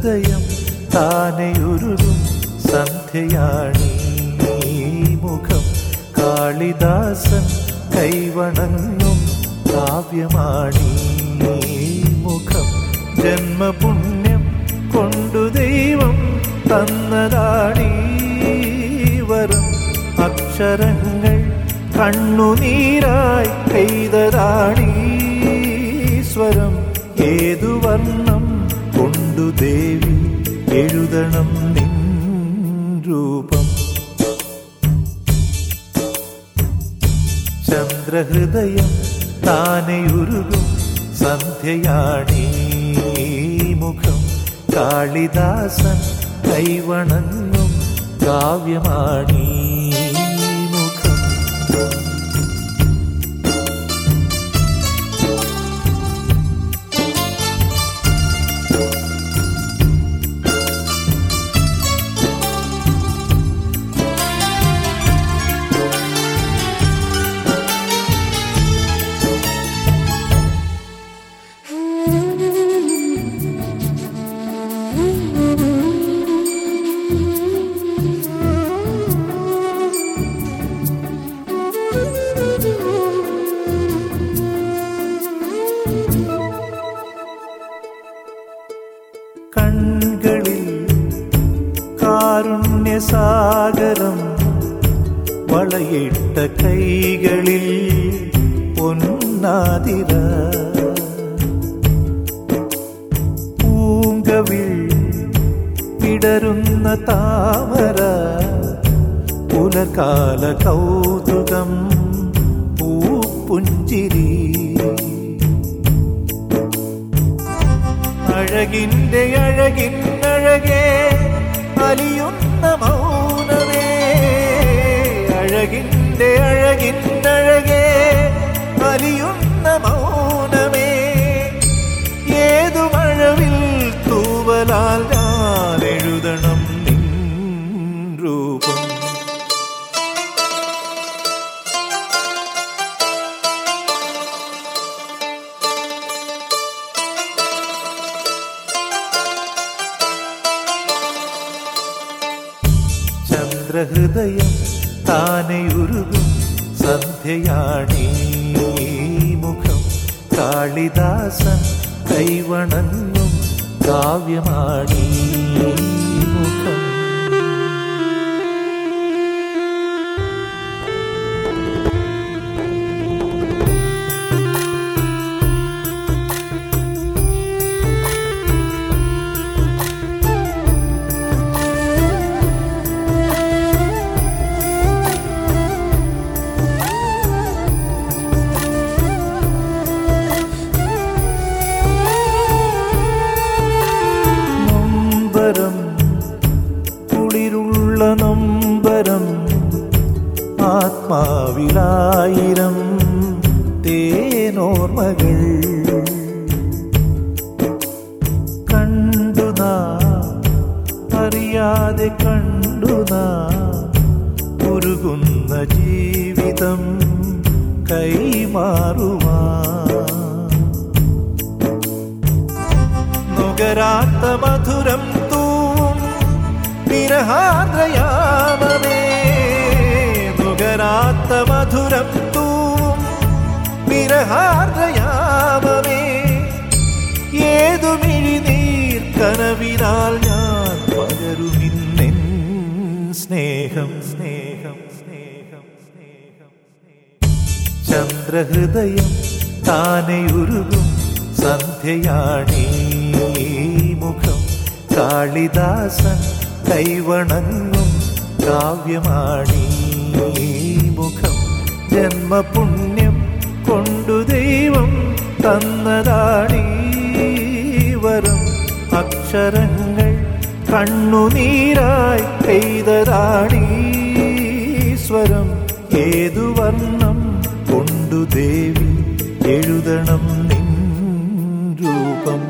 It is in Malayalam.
ചന്ദ്രഹൃദയം താനെയുരുകും സന്ധ്യയാണീ. മുഖം കാളിദാസൻ കൈവണങ്ങും കാവ്യമാണീ. മുഖം ജന്മപുണ്യം കൊണ്ടു ദൈവം തന്നതാണീ. വരം അക്ഷരങ്ങൾ കണ്ണുനീരായി പെയ്തതാണീ സ്വരം. ഏതു ദേവി എഴുതണം നിൻ രൂപം. ചന്ദ്രഹൃദയം താനെയുരുകും സന്ധ്യയാണീ മുഖം. കാളിദാസൻ കൈവണങ്ങും കാവ്യമാണീ കാരുണ്യസാഗരം വളയിട്ട കൈകളിൽ പൊന്നാതിര. പൂങ്കവിൾ വിടരുന്ന താമര പുലർകാല കൗതുകം പൂപ്പുഞ്ചിരി. അഴകിന്റെ അഴകിൻ അഴകേ മൗനമേ ചന്ദ്രഹൃദയം താനെയുരുകും സന്ധ്യയാണീ മുഖം കാളിദാസൻ കൈവണങ്ങും കാവ്യമാണീ തേനോർമകൾ കണ്ടുനാ അറിയാതെ കണ്ടുനാ ഉരുകുന്ന ജീവിതം കൈമാറുവാ നുകരാത്ത മധുരം തൂം നിരഹാദ്രയാമേ നുകരാത്ത മധുരം തൂം വിരഹാദ്രയാമമേ ഏതു മിഴിനീർ കനവിനാൽ ഞാൻ പകരുമിന്നെൻ സ്നേഹം സ്നേഹം സ്നേഹം സ്നേഹം ചന്ദ്രഹൃദയം താനെയുരുകും സന്ധ്യയാണീ മുഖം. കാളിദാസൻ കൈവണങ്ങും. കാവ്യമാണീ മുഖം. ജന്മപുണ്യം തന്നതാണീ വരം അക്ഷരങ്ങൾ കണ്ണുനീരായി പെയ്തതാണീശ്വരം ഏതു വർണം കൊണ്ടു ദേവി എഴുതണം നിൻ രൂപം?